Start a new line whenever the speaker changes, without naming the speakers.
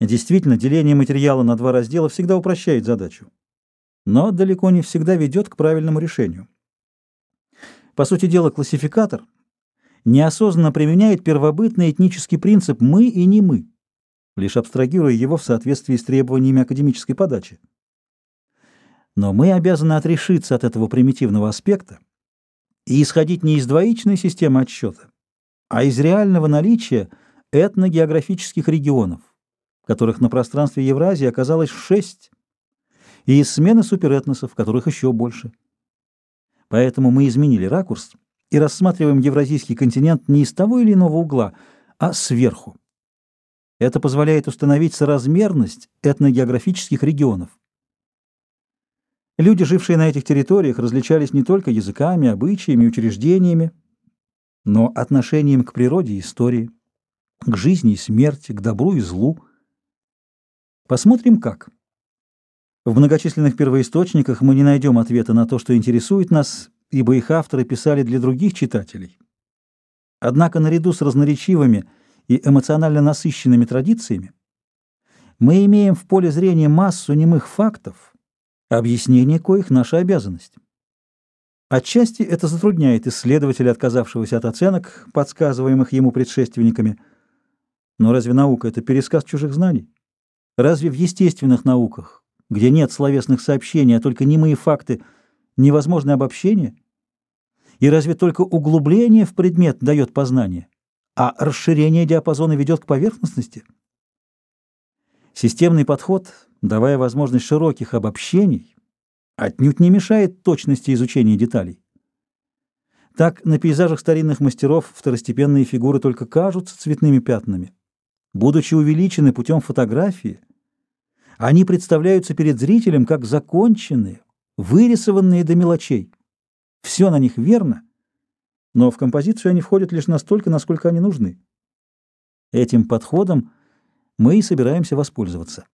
Действительно, деление материала на два раздела всегда упрощает задачу, но далеко не всегда ведет к правильному решению. По сути дела, классификатор неосознанно применяет первобытный этнический принцип «мы» и «не мы», лишь абстрагируя его в соответствии с требованиями академической подачи. Но мы обязаны отрешиться от этого примитивного аспекта и исходить не из двоичной системы отсчета, а из реального наличия этногеографических регионов, которых на пространстве Евразии оказалось шесть, и смены суперэтносов, которых еще больше. Поэтому мы изменили ракурс и рассматриваем евразийский континент не из того или иного угла, а сверху. Это позволяет установить соразмерность этногеографических регионов. Люди, жившие на этих территориях, различались не только языками, обычаями, учреждениями, но отношением к природе и истории, к жизни и смерти, к добру и злу. Посмотрим, как. В многочисленных первоисточниках мы не найдем ответа на то, что интересует нас, ибо их авторы писали для других читателей. Однако наряду с разноречивыми и эмоционально насыщенными традициями мы имеем в поле зрения массу немых фактов, объяснение коих — наша обязанность. Отчасти это затрудняет исследователя, отказавшегося от оценок, подсказываемых ему предшественниками. Но разве наука — это пересказ чужих знаний? Разве в естественных науках, где нет словесных сообщений, а только немые факты, невозможно обобщение? И разве только углубление в предмет дает познание, а расширение диапазона ведет к поверхностности? Системный подход, давая возможность широких обобщений, отнюдь не мешает точности изучения деталей. Так на пейзажах старинных мастеров второстепенные фигуры только кажутся цветными пятнами. Будучи увеличены путем фотографии, они представляются перед зрителем как законченные, вырисованные до мелочей. Все на них верно, но в композицию они входят лишь настолько, насколько они нужны. Этим подходом мы и собираемся воспользоваться.